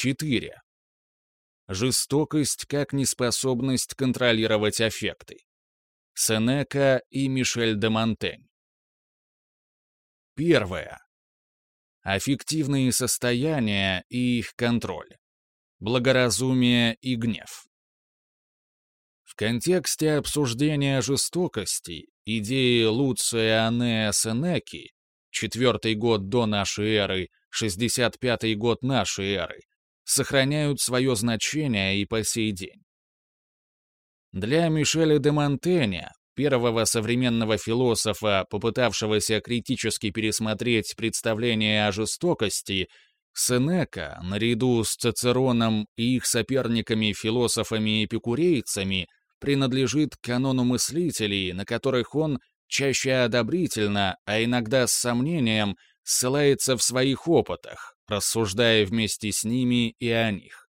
4. Жестокость как неспособность контролировать аффекты. Сенека и Мишель де Монтень. Первое. Аффективные состояния и их контроль. Благоразумие и гнев. В контексте обсуждения жестокости идеи Луция Анеа Сенеки, четвертый год до нашей эры, 65-й год нашей эры, сохраняют свое значение и по сей день. Для Мишеля де Монтеня, первого современного философа, попытавшегося критически пересмотреть представление о жестокости, Сенека, наряду с Цицероном и их соперниками-философами-эпикурейцами, принадлежит к канону мыслителей, на которых он чаще одобрительно, а иногда с сомнением, ссылается в своих опытах, рассуждая вместе с ними и о них.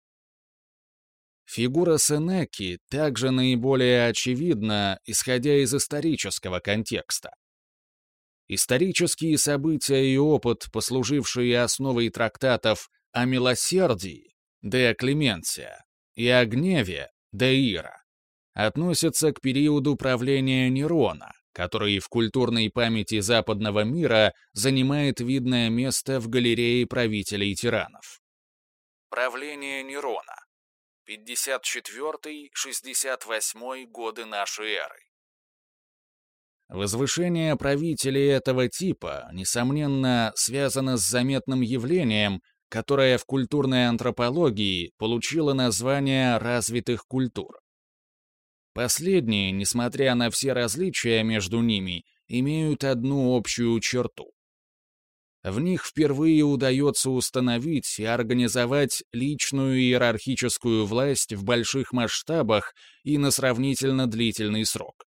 Фигура Сенеки также наиболее очевидна, исходя из исторического контекста. Исторические события и опыт, послужившие основой трактатов о милосердии, де Клеменция, и о гневе, де Ира, относятся к периоду правления Нерона, который в культурной памяти западного мира занимает видное место в галерее правителей тиранов. Правление Нерона. 54-68 годы нашей эры. Возвышение правителей этого типа, несомненно, связано с заметным явлением, которое в культурной антропологии получило название развитых культур. Последние, несмотря на все различия между ними, имеют одну общую черту. В них впервые удается установить и организовать личную иерархическую власть в больших масштабах и на сравнительно длительный срок.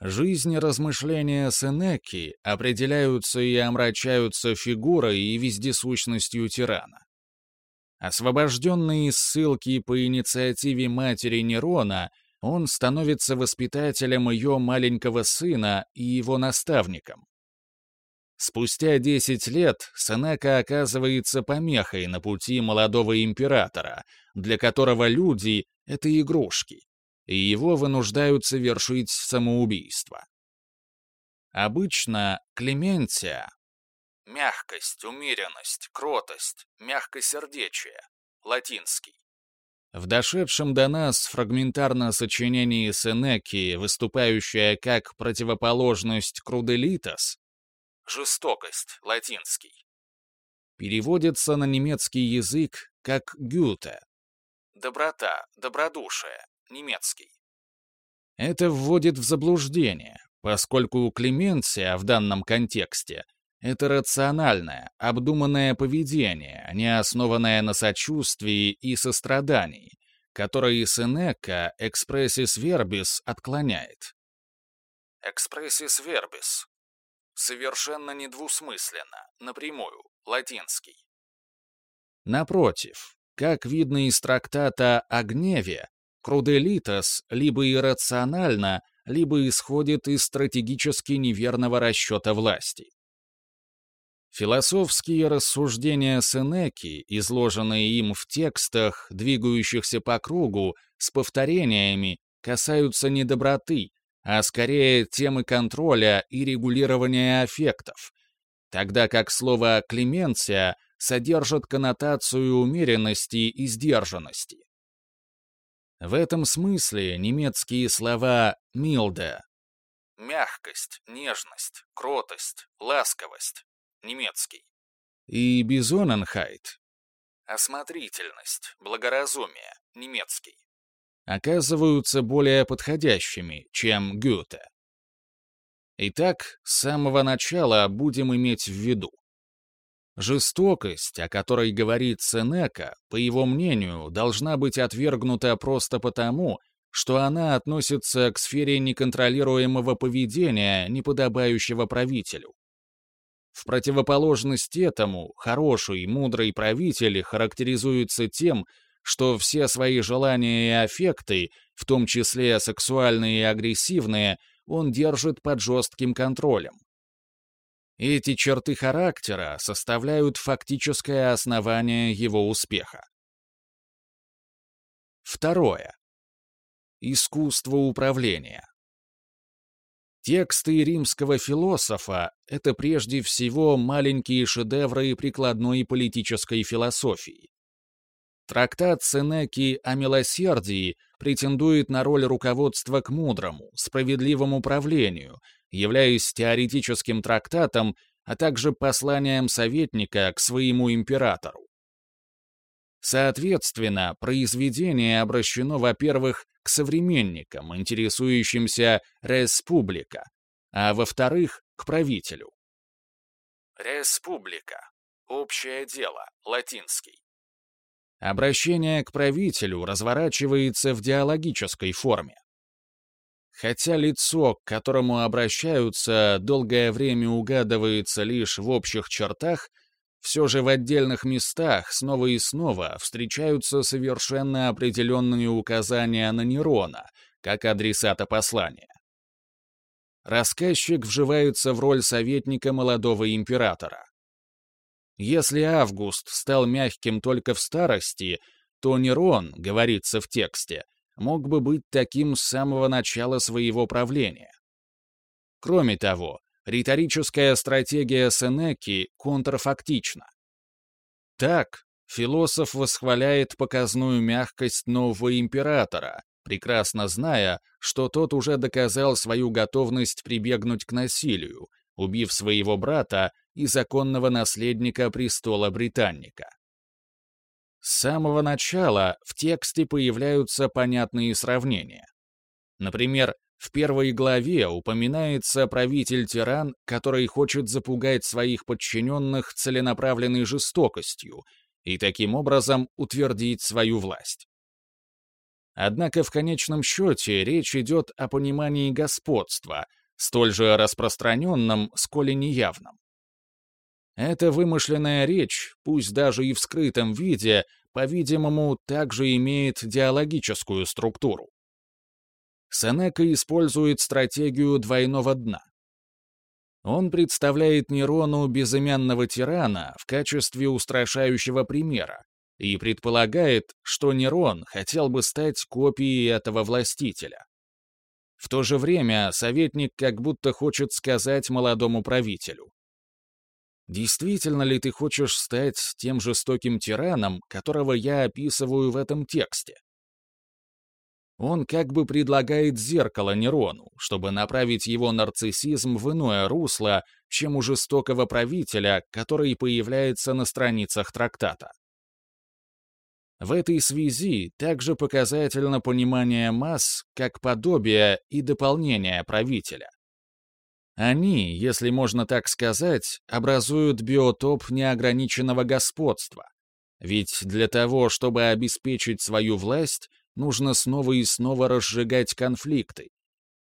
Жизнь и размышления Сенеки определяются и омрачаются фигурой и вездесущностью тирана. Освобожденный из ссылки по инициативе матери Нерона, он становится воспитателем ее маленького сына и его наставником. Спустя 10 лет Сенека оказывается помехой на пути молодого императора, для которого люди — это игрушки, и его вынуждают совершить самоубийство. Обычно Клементия — мягкость, умеренность, кротость, мягкосердечие, латинский. В дошедшем до нас фрагментарно сочинении Сенеки, выступающее как противоположность круделитас, жестокость, латинский, переводится на немецкий язык как гюте, доброта, добродушие, немецкий. Это вводит в заблуждение, поскольку Клеменция в данном контексте — это рациональное, обдуманное поведение, не основанное на сочувствии и сострадании, которое Сенека экспрессис вербис отклоняет. Экспрессис вербис совершенно недвусмысленно, напрямую, латинский. Напротив, как видно из трактата о гневе, Круделитас либо иррационально, либо исходит из стратегически неверного расчета власти. Философские рассуждения Сенеки, изложенные им в текстах, двигающихся по кругу, с повторениями, касаются не доброты, а скорее темы контроля и регулирования аффектов, тогда как слово «клеменция» содержит коннотацию умеренности и сдержанности. В этом смысле немецкие слова «милде» — мягкость, нежность, кротость, ласковость, немецкий, и «бизоненхайт» — осмотрительность, благоразумие, немецкий, оказываются более подходящими, чем Гёте. Итак, с самого начала будем иметь в виду. Жестокость, о которой говорит Сенека, по его мнению, должна быть отвергнута просто потому, что она относится к сфере неконтролируемого поведения, неподобающего правителю. В противоположность этому, хороший, мудрый правитель характеризуется тем, что все свои желания и аффекты, в том числе сексуальные и агрессивные, он держит под жестким контролем. Эти черты характера составляют фактическое основание его успеха. Второе. Искусство управления. Тексты римского философа — это прежде всего маленькие шедевры прикладной и политической философии. Трактат Сенеки о милосердии претендует на роль руководства к мудрому, справедливому управлению, являясь теоретическим трактатом, а также посланием советника к своему императору. Соответственно, произведение обращено, во-первых, к современникам, интересующимся республика, а во-вторых, к правителю. Республика. Общее дело. Латинский. Обращение к правителю разворачивается в диалогической форме. Хотя лицо, к которому обращаются, долгое время угадывается лишь в общих чертах, все же в отдельных местах снова и снова встречаются совершенно определенные указания на Нерона, как адресата послания. Рассказчик вживается в роль советника молодого императора. Если Август стал мягким только в старости, то Нерон, говорится в тексте, мог бы быть таким с самого начала своего правления. Кроме того, риторическая стратегия Сенеки контрфактична. Так, философ восхваляет показную мягкость нового императора, прекрасно зная, что тот уже доказал свою готовность прибегнуть к насилию, убив своего брата и законного наследника престола Британника. С самого начала в тексте появляются понятные сравнения. Например, в первой главе упоминается правитель-тиран, который хочет запугать своих подчиненных целенаправленной жестокостью и таким образом утвердить свою власть. Однако в конечном счете речь идет о понимании господства, столь же распространенном, сколь и неявном. Эта вымышленная речь, пусть даже и в скрытом виде, по-видимому, также имеет диалогическую структуру. Сенека использует стратегию двойного дна. Он представляет Нерону безымянного тирана в качестве устрашающего примера и предполагает, что Нерон хотел бы стать копией этого властителя. В то же время советник как будто хочет сказать молодому правителю. Действительно ли ты хочешь стать тем жестоким тираном, которого я описываю в этом тексте? Он как бы предлагает зеркало Нерону, чтобы направить его нарциссизм в иное русло, чем у жестокого правителя, который появляется на страницах трактата. В этой связи также показательно понимание масс как подобие и дополнение правителя. Они, если можно так сказать, образуют биотоп неограниченного господства. Ведь для того, чтобы обеспечить свою власть, нужно снова и снова разжигать конфликты.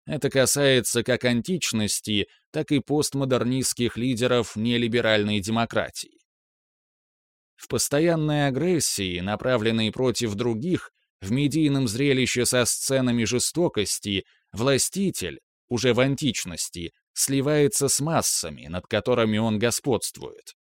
Это касается как античности, так и постмодернистских лидеров нелиберальной демократии. В постоянной агрессии, направленной против других, в медийном зрелище со сценами жестокости, властитель, уже в античности, сливается с массами, над которыми он господствует.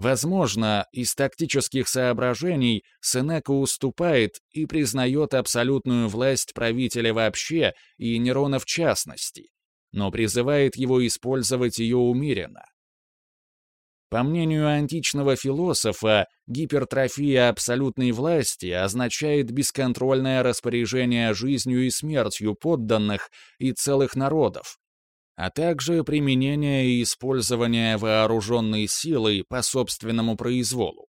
Возможно, из тактических соображений Сенека уступает и признает абсолютную власть правителя вообще и Нерона в частности, но призывает его использовать ее умеренно. По мнению античного философа, гипертрофия абсолютной власти означает бесконтрольное распоряжение жизнью и смертью подданных и целых народов, а также применение и использование вооруженной силы по собственному произволу.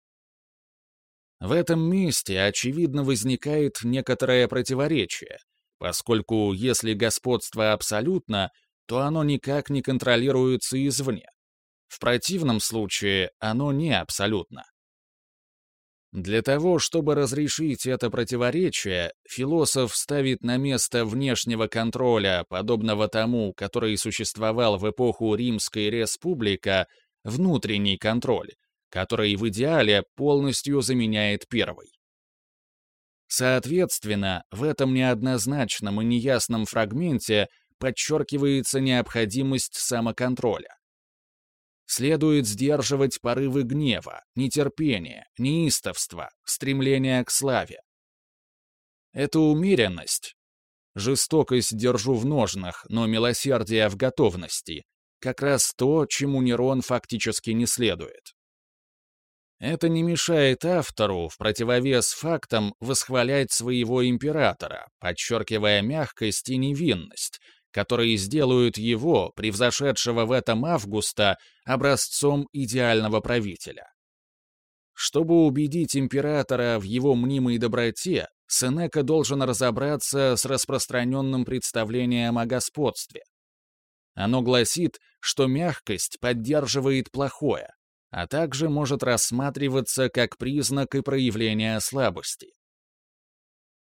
В этом месте, очевидно, возникает некоторое противоречие, поскольку если господство абсолютно, то оно никак не контролируется извне. В противном случае оно не абсолютно. Для того, чтобы разрешить это противоречие, философ ставит на место внешнего контроля, подобного тому, который существовал в эпоху Римской Республика, внутренний контроль, который в идеале полностью заменяет первый. Соответственно, в этом неоднозначном и неясном фрагменте подчеркивается необходимость самоконтроля. Следует сдерживать порывы гнева, нетерпения, неистовства, стремления к славе. Это умеренность. Жестокость держу в ножнах, но милосердие в готовности. Как раз то, чему Нерон фактически не следует. Это не мешает автору в противовес фактам восхвалять своего императора, подчеркивая мягкость и невинность, которые сделают его, превзошедшего в этом Августа, образцом идеального правителя. Чтобы убедить императора в его мнимой доброте, Сенека должен разобраться с распространенным представлением о господстве. Оно гласит, что мягкость поддерживает плохое, а также может рассматриваться как признак и проявление слабости.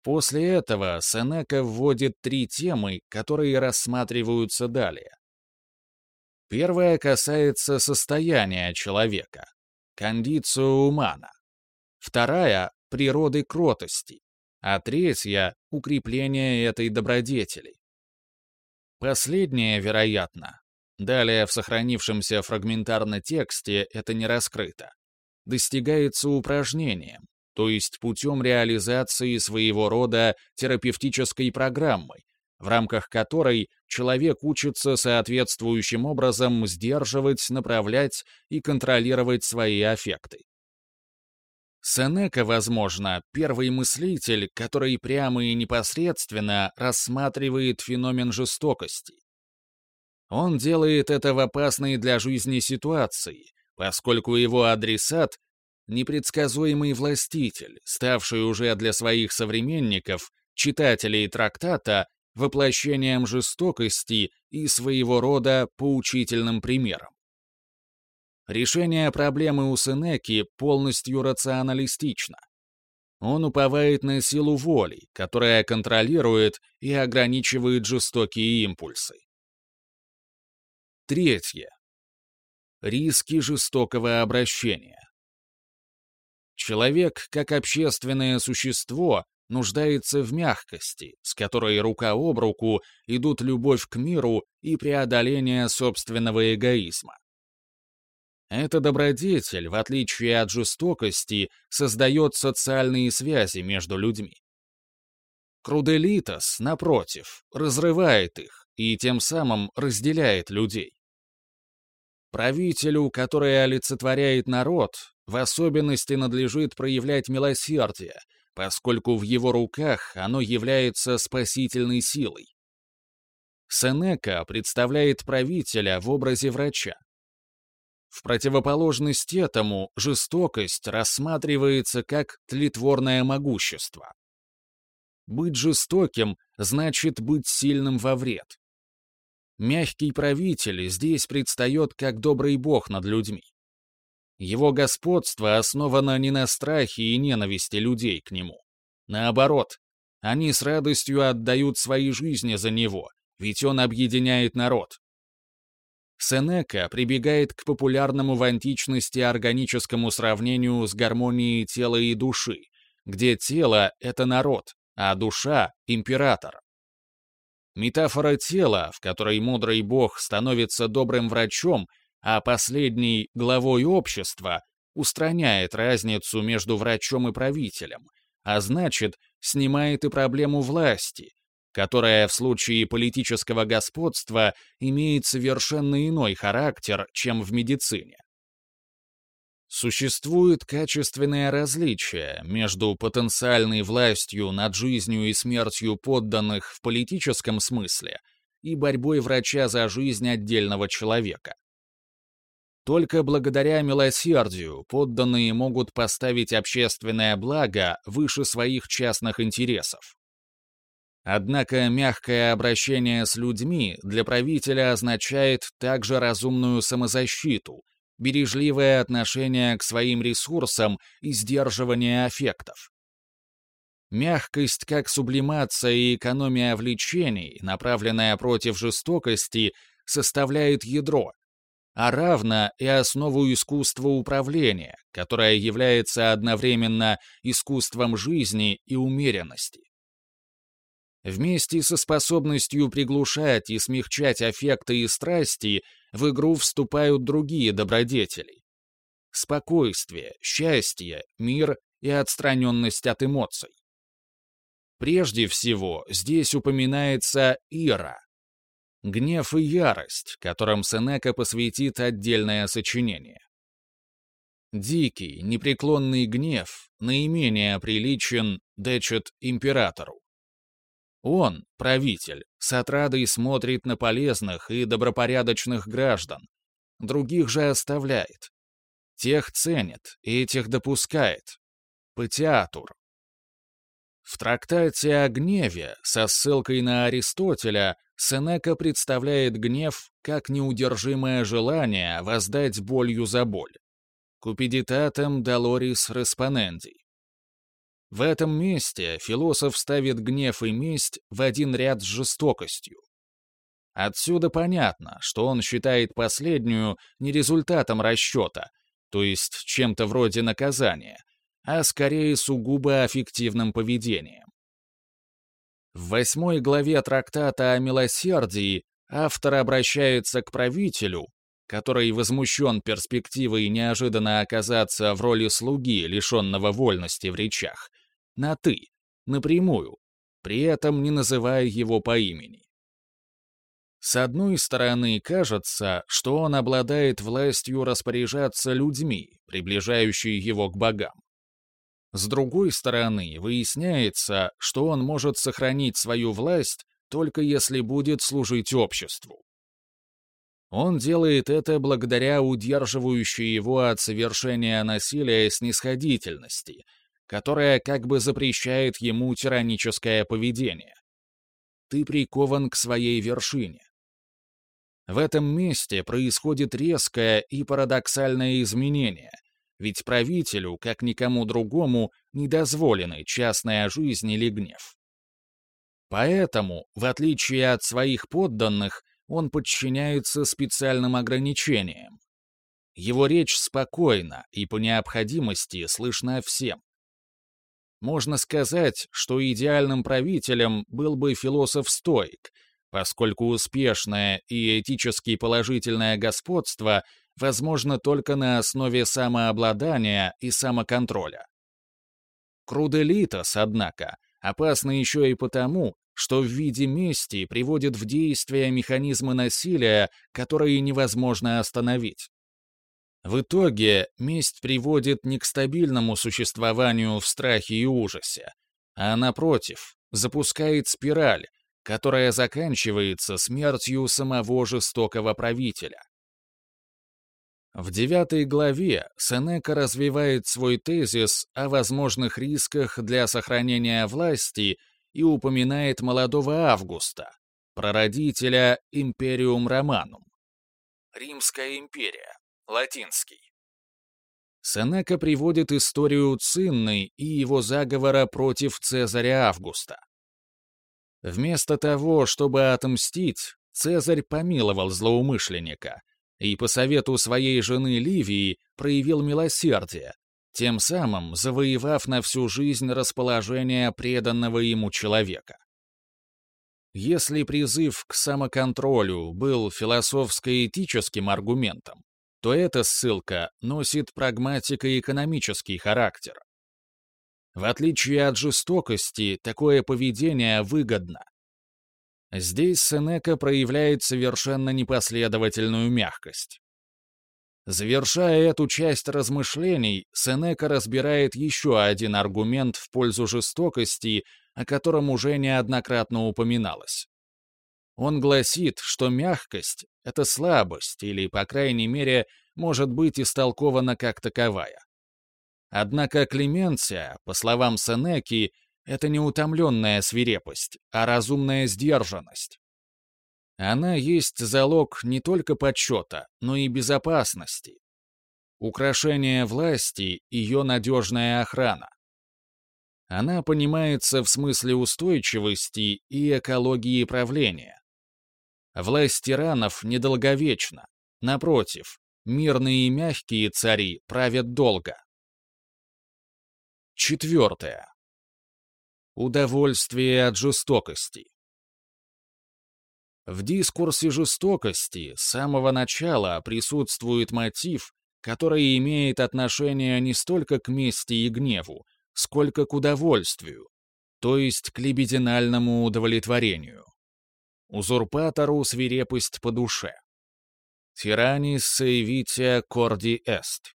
После этого Сенека вводит три темы, которые рассматриваются далее. Первая касается состояния человека, кондицию умана. Вторая — природы кротости, а третья — укрепление этой добродетели. Последнее, вероятно, далее в сохранившемся фрагментарно тексте это не раскрыто, достигается упражнением, то есть путем реализации своего рода терапевтической программы, в рамках которой человек учится соответствующим образом сдерживать, направлять и контролировать свои аффекты. Сенека, возможно, первый мыслитель, который прямо и непосредственно рассматривает феномен жестокости. Он делает это в опасной для жизни ситуации, поскольку его адресат непредсказуемый властитель, ставший уже для своих современников, читателей трактата, воплощением жестокости и своего рода поучительным примером. Решение проблемы у Сенеки полностью рационалистично. Он уповает на силу воли, которая контролирует и ограничивает жестокие импульсы. Третье. Риски жестокого обращения. Человек, как общественное существо, нуждается в мягкости, с которой рука об руку идут любовь к миру и преодоление собственного эгоизма. Эта добродетель, в отличие от жестокости, создает социальные связи между людьми. Круделитас, напротив, разрывает их и тем самым разделяет людей. Правителю, который олицетворяет народ, в особенности надлежит проявлять милосердие, поскольку в его руках оно является спасительной силой. Сенека представляет правителя в образе врача. В противоположность этому жестокость рассматривается как тлетворное могущество. Быть жестоким значит быть сильным во вред. Мягкий правитель здесь предстает как добрый бог над людьми. Его господство основано не на страхе и ненависти людей к нему. Наоборот, они с радостью отдают свои жизни за него, ведь он объединяет народ. Сенека прибегает к популярному в античности органическому сравнению с гармонией тела и души, где тело — это народ, а душа — император. Метафора тела, в которой мудрый бог становится добрым врачом, а последний — главой общества, устраняет разницу между врачом и правителем, а значит, снимает и проблему власти, которая в случае политического господства имеет совершенно иной характер, чем в медицине. Существует качественное различие между потенциальной властью над жизнью и смертью подданных в политическом смысле и борьбой врача за жизнь отдельного человека. Только благодаря милосердию подданные могут поставить общественное благо выше своих частных интересов. Однако мягкое обращение с людьми для правителя означает также разумную самозащиту, бережливое отношение к своим ресурсам и сдерживание аффектов. Мягкость как сублимация и экономия влечений, направленная против жестокости, составляет ядро, а равно и основу искусства управления, которое является одновременно искусством жизни и умеренности. Вместе со способностью приглушать и смягчать аффекты и страсти, в игру вступают другие добродетели. Спокойствие, счастье, мир и отстраненность от эмоций. Прежде всего, здесь упоминается Ира. Гнев и ярость, которым Сенека посвятит отдельное сочинение. Дикий, непреклонный гнев наименее приличен, дечет императору. Он, правитель, с отрадой смотрит на полезных и добропорядочных граждан, других же оставляет. Тех ценит, этих допускает. Патиатур. В трактате о гневе со ссылкой на Аристотеля Сенека представляет гнев как неудержимое желание воздать болью за боль. Купидитатом долорис респоненди. В этом месте философ ставит гнев и месть в один ряд с жестокостью. Отсюда понятно, что он считает последнюю не результатом расчета, то есть чем-то вроде наказания, а скорее сугубо аффективным поведением. В восьмой главе трактата о милосердии автор обращается к правителю, который возмущен перспективой неожиданно оказаться в роли слуги, лишенного вольности в речах, на «ты», напрямую, при этом не называя его по имени. С одной стороны, кажется, что он обладает властью распоряжаться людьми, приближающими его к богам. С другой стороны, выясняется, что он может сохранить свою власть только если будет служить обществу. Он делает это благодаря удерживающей его от совершения насилия снисходительности, которая как бы запрещает ему тираническое поведение. Ты прикован к своей вершине. В этом месте происходит резкое и парадоксальное изменение, ведь правителю, как никому другому, не дозволены частная жизнь или гнев. Поэтому, в отличие от своих подданных, он подчиняется специальным ограничениям. Его речь спокойна и по необходимости слышна всем. Можно сказать, что идеальным правителем был бы философ-стоик, поскольку успешное и этически положительное господство возможно только на основе самообладания и самоконтроля. Круделитос, однако, опасно еще и потому, что в виде мести приводит в действие механизмы насилия, которые невозможно остановить. В итоге месть приводит не к стабильному существованию в страхе и ужасе, а напротив, запускает спираль, которая заканчивается смертью самого жестокого правителя. В девятой главе Сенека развивает свой тезис о возможных рисках для сохранения власти и упоминает молодого Августа, прародителя Империум Романум. Римская империя, латинский. Сенека приводит историю Цинны и его заговора против Цезаря Августа. Вместо того, чтобы отомстить, Цезарь помиловал злоумышленника и по совету своей жены Ливии проявил милосердие, тем самым завоевав на всю жизнь расположение преданного ему человека. Если призыв к самоконтролю был философско-этическим аргументом, то эта ссылка носит прагматико-экономический характер. В отличие от жестокости, такое поведение выгодно. Здесь Сенека проявляет совершенно непоследовательную мягкость. Завершая эту часть размышлений, Сенека разбирает еще один аргумент в пользу жестокости, о котором уже неоднократно упоминалось. Он гласит, что мягкость — это слабость, или, по крайней мере, может быть истолкована как таковая. Однако Клеменция, по словам Сенеки, это не утомленная свирепость, а разумная сдержанность. Она есть залог не только почета, но и безопасности. Украшение власти — ее надежная охрана. Она понимается в смысле устойчивости и экологии правления. Власть тиранов недолговечна. Напротив, мирные и мягкие цари правят долго. Четвертое. Удовольствие от жестокости. В дискурсе жестокости с самого начала присутствует мотив, который имеет отношение не столько к мести и гневу, сколько к удовольствию, то есть к либидинальному удовлетворению. Узурпатору свирепость по душе. Тиранис саевития корди эст.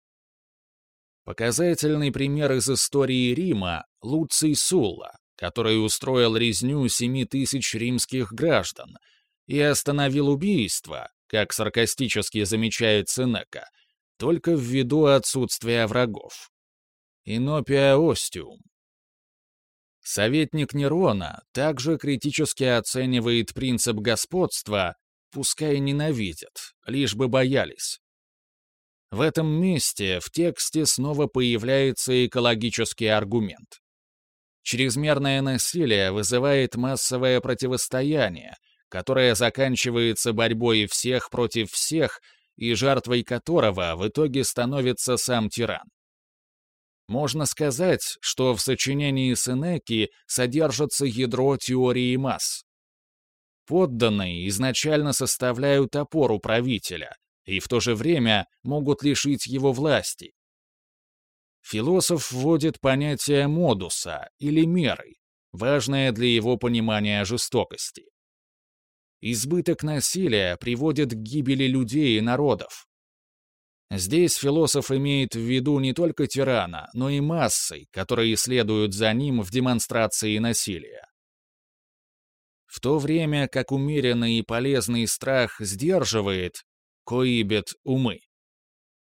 Показательный пример из истории Рима — Луций Сулла, который устроил резню семи тысяч римских граждан и остановил убийство, как саркастически замечает Сенека, только ввиду отсутствия врагов. Инопия остиум. Советник Нерона также критически оценивает принцип господства, пускай ненавидят, лишь бы боялись. В этом месте в тексте снова появляется экологический аргумент. Чрезмерное насилие вызывает массовое противостояние, которое заканчивается борьбой всех против всех и жертвой которого в итоге становится сам тиран. Можно сказать, что в сочинении Сенеки содержится ядро теории масс. Подданные изначально составляют опору правителя и в то же время могут лишить его власти. Философ вводит понятие модуса или меры, важное для его понимания жестокости. Избыток насилия приводит к гибели людей и народов, Здесь философ имеет в виду не только тирана, но и массы, которые следуют за ним в демонстрации насилия. В то время как умеренный и полезный страх сдерживает, коибет умы.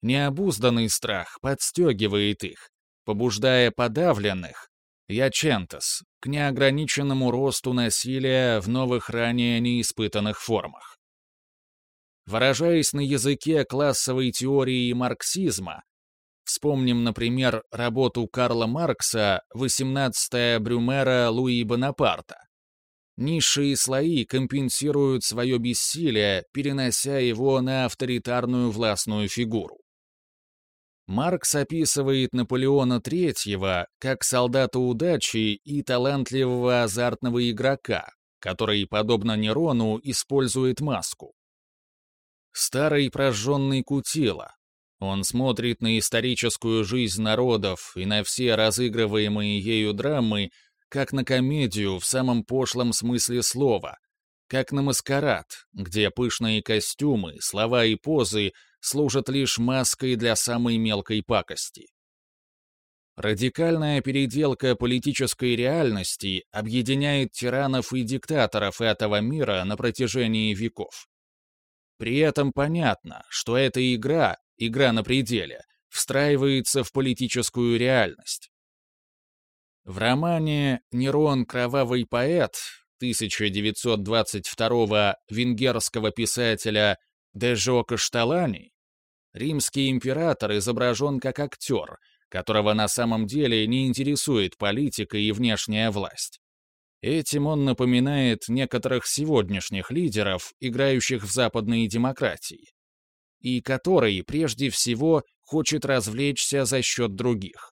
Необузданный страх подстегивает их, побуждая подавленных, ячентос, к неограниченному росту насилия в новых ранее неиспытанных формах. Выражаясь на языке классовой теории марксизма, вспомним, например, работу Карла Маркса «18 Брюмера Луи Бонапарта». Низшие слои компенсируют свое бессилие, перенося его на авторитарную властную фигуру. Маркс описывает Наполеона III как солдата удачи и талантливого азартного игрока, который, подобно Нерону, использует маску. Старый прожженный кутила. Он смотрит на историческую жизнь народов и на все разыгрываемые ею драмы, как на комедию в самом пошлом смысле слова, как на маскарад, где пышные костюмы, слова и позы служат лишь маской для самой мелкой пакости. Радикальная переделка политической реальности объединяет тиранов и диктаторов этого мира на протяжении веков. При этом понятно, что эта игра, игра на пределе, встраивается в политическую реальность. В романе «Нерон. Кровавый поэт» 1922 венгерского писателя Дежо Кашталани римский император изображен как актер, которого на самом деле не интересует политика и внешняя власть. Этим он напоминает некоторых сегодняшних лидеров, играющих в западные демократии, и который, прежде всего, хочет развлечься за счет других.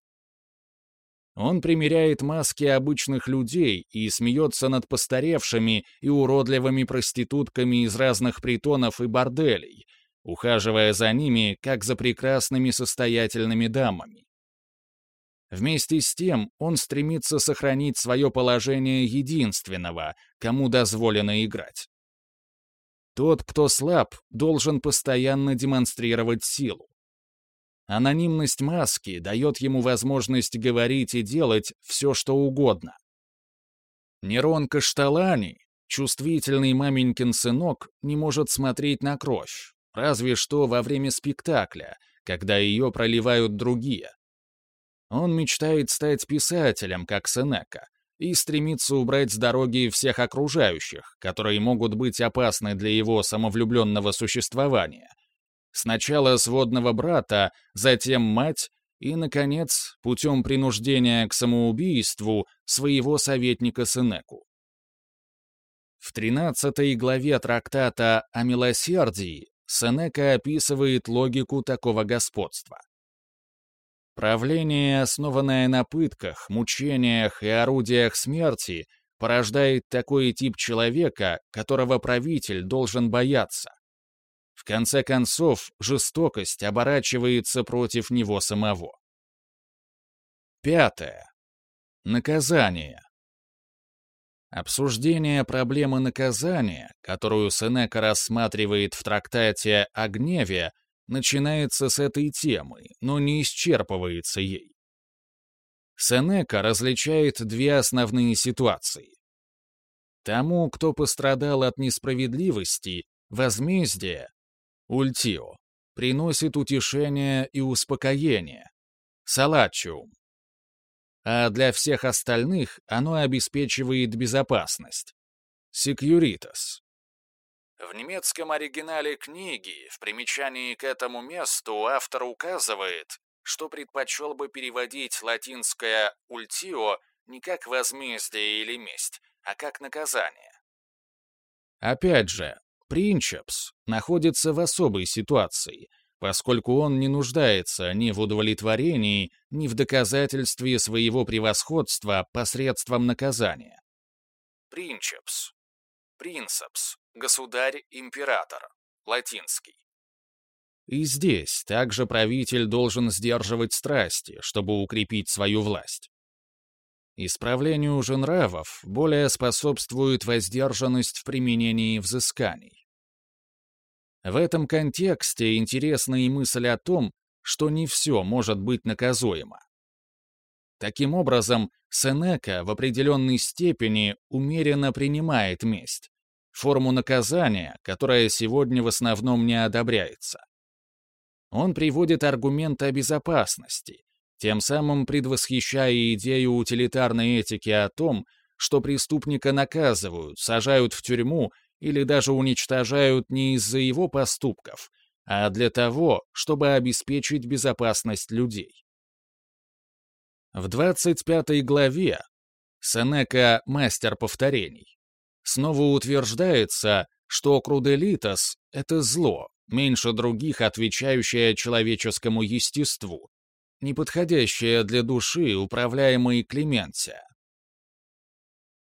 Он примеряет маски обычных людей и смеется над постаревшими и уродливыми проститутками из разных притонов и борделей, ухаживая за ними, как за прекрасными состоятельными дамами. Вместе с тем он стремится сохранить свое положение единственного, кому дозволено играть. Тот, кто слаб, должен постоянно демонстрировать силу. Анонимность маски дает ему возможность говорить и делать все, что угодно. Нерон Кашталани, чувствительный маменькин сынок, не может смотреть на кровь, разве что во время спектакля, когда ее проливают другие. Он мечтает стать писателем, как Сенека, и стремится убрать с дороги всех окружающих, которые могут быть опасны для его самовлюбленного существования. Сначала сводного брата, затем мать и, наконец, путем принуждения к самоубийству своего советника Сенеку. В 13 главе трактата о милосердии Сенека описывает логику такого господства. Правление, основанное на пытках, мучениях и орудиях смерти, порождает такой тип человека, которого правитель должен бояться. В конце концов, жестокость оборачивается против него самого. Пятое. Наказание. Обсуждение проблемы наказания, которую Сенека рассматривает в трактате о гневе, начинается с этой темы, но не исчерпывается ей. Сенека различает две основные ситуации. Тому, кто пострадал от несправедливости, возмездие, ультио, приносит утешение и успокоение, салачиум. А для всех остальных оно обеспечивает безопасность, секьюритас. В немецком оригинале книги в примечании к этому месту автор указывает, что предпочел бы переводить латинское «ультио» не как возмездие или месть, а как наказание. Опять же, принчепс находится в особой ситуации, поскольку он не нуждается ни в удовлетворении, ни в доказательстве своего превосходства посредством наказания. Принчепс Принцепс, государь-император, латинский. И здесь также правитель должен сдерживать страсти, чтобы укрепить свою власть. Исправлению же нравов более способствует воздержанность в применении взысканий. В этом контексте интересна и мысль о том, что не все может быть наказуемо. Таким образом, Сенека в определенной степени умеренно принимает месть, форму наказания, которая сегодня в основном не одобряется. Он приводит аргумент о безопасности, тем самым предвосхищая идею утилитарной этики о том, что преступника наказывают, сажают в тюрьму или даже уничтожают не из-за его поступков, а для того, чтобы обеспечить безопасность людей. В 25 главе Сенека «Мастер повторений» снова утверждается, что Круделитас — это зло, меньше других отвечающее человеческому естеству, неподходящее для души, управляемой Клементия.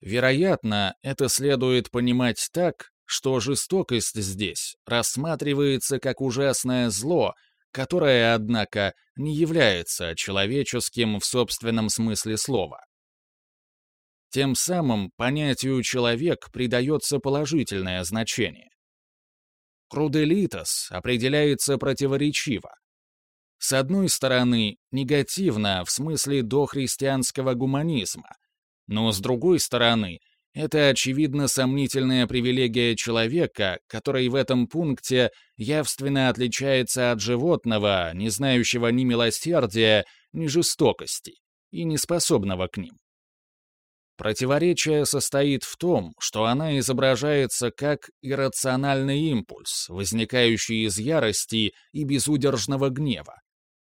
Вероятно, это следует понимать так, что жестокость здесь рассматривается как ужасное зло, которое, однако, не является человеческим в собственном смысле слова. Тем самым понятию «человек» придается положительное значение. Круделитас определяется противоречиво. С одной стороны, негативно в смысле дохристианского гуманизма, но с другой стороны, это, очевидно, сомнительная привилегия человека, который в этом пункте явственно отличается от животного, не знающего ни милосердия, ни жестокости, и не способного к ним. Противоречие состоит в том, что она изображается как иррациональный импульс, возникающий из ярости и безудержного гнева,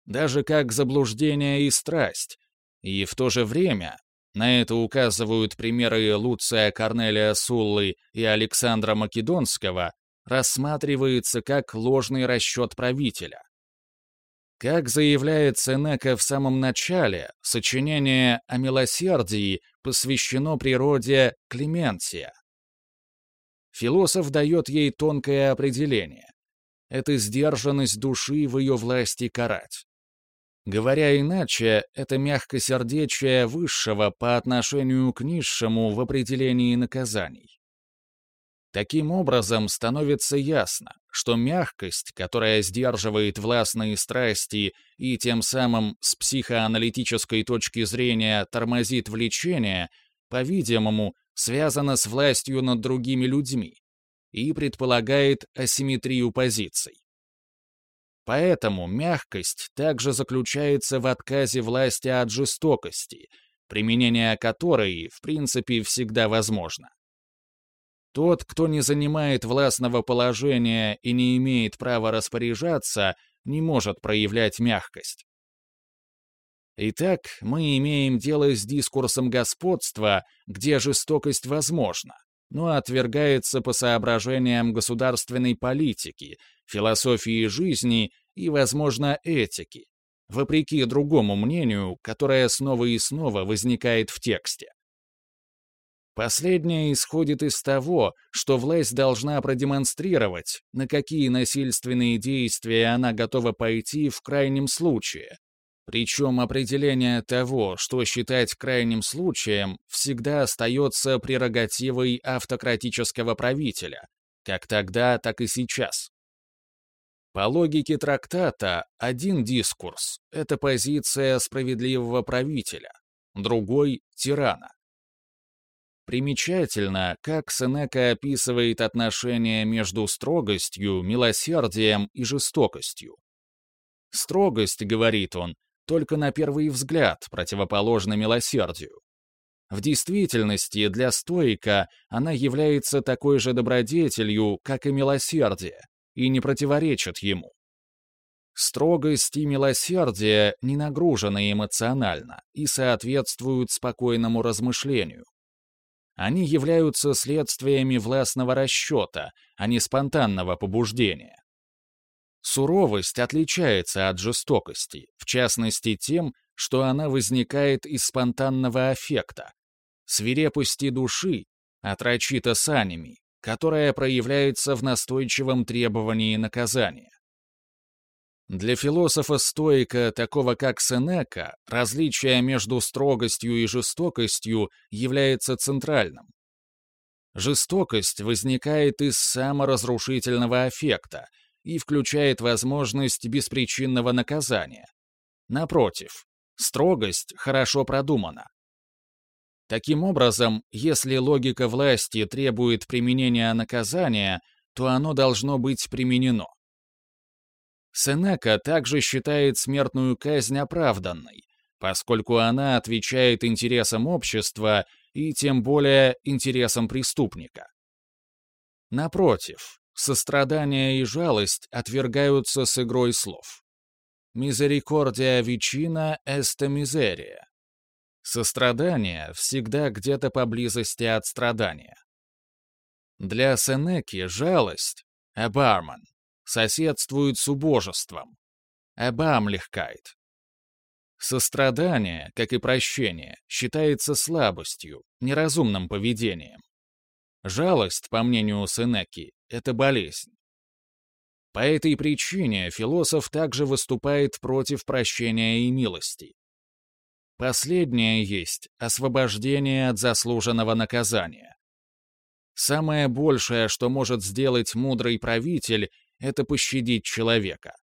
даже как заблуждение и страсть, и в то же время на это указывают примеры Луция Корнелия Суллы и Александра Македонского, рассматривается как ложный расчет правителя. Как заявляет Сенека в самом начале, сочинение о милосердии посвящено природе Клементия. Философ дает ей тонкое определение. Это сдержанность души в ее власти карать. Говоря иначе, это мягкосердечие высшего по отношению к низшему в определении наказаний. Таким образом, становится ясно, что мягкость, которая сдерживает властные страсти и тем самым с психоаналитической точки зрения тормозит влечение, по-видимому, связана с властью над другими людьми и предполагает асимметрию позиций. Поэтому мягкость также заключается в отказе власти от жестокости, применение которой, в принципе, всегда возможно. Тот, кто не занимает властного положения и не имеет права распоряжаться, не может проявлять мягкость. Итак, мы имеем дело с дискурсом господства, где жестокость возможна, но отвергается по соображениям государственной политики, философии жизни и, возможно, этики, вопреки другому мнению, которое снова и снова возникает в тексте. Последнее исходит из того, что власть должна продемонстрировать, на какие насильственные действия она готова пойти в крайнем случае. Причем определение того, что считать крайним случаем, всегда остается прерогативой автократического правителя, как тогда, так и сейчас. По логике трактата, один дискурс — это позиция справедливого правителя, другой — тирана. Примечательно, как Сенека описывает отношения между строгостью, милосердием и жестокостью. Строгость, говорит он, только на первый взгляд противоположна милосердию. В действительности для стоика она является такой же добродетелью, как и милосердие, и не противоречит ему. Строгость и милосердие не нагружены эмоционально и соответствуют спокойному размышлению. Они являются следствиями властного расчета, а не спонтанного побуждения. Суровость отличается от жестокости, в частности тем, что она возникает из спонтанного аффекта, свирепости души, атрачита санями, которая проявляется в настойчивом требовании наказания. Для философа-стоика, такого как Сенека, различие между строгостью и жестокостью является центральным. Жестокость возникает из саморазрушительного аффекта и включает возможность беспричинного наказания. Напротив, строгость хорошо продумана. Таким образом, если логика власти требует применения наказания, то оно должно быть применено. Сенека также считает смертную казнь оправданной, поскольку она отвечает интересам общества и тем более интересам преступника. Напротив, сострадание и жалость отвергаются с игрой слов. «Мизерикордия вичина эста мизерия». Сострадание всегда где-то поблизости от страдания. Для Сенеки жалость — «эбарман» соседствует с убожеством. Эбамлихкайт. Сострадание, как и прощение, считается слабостью, неразумным поведением. Жалость, по мнению Сенеки, — это болезнь. По этой причине философ также выступает против прощения и милости. Последнее есть освобождение от заслуженного наказания. Самое большее, что может сделать мудрый правитель, это пощадить человека.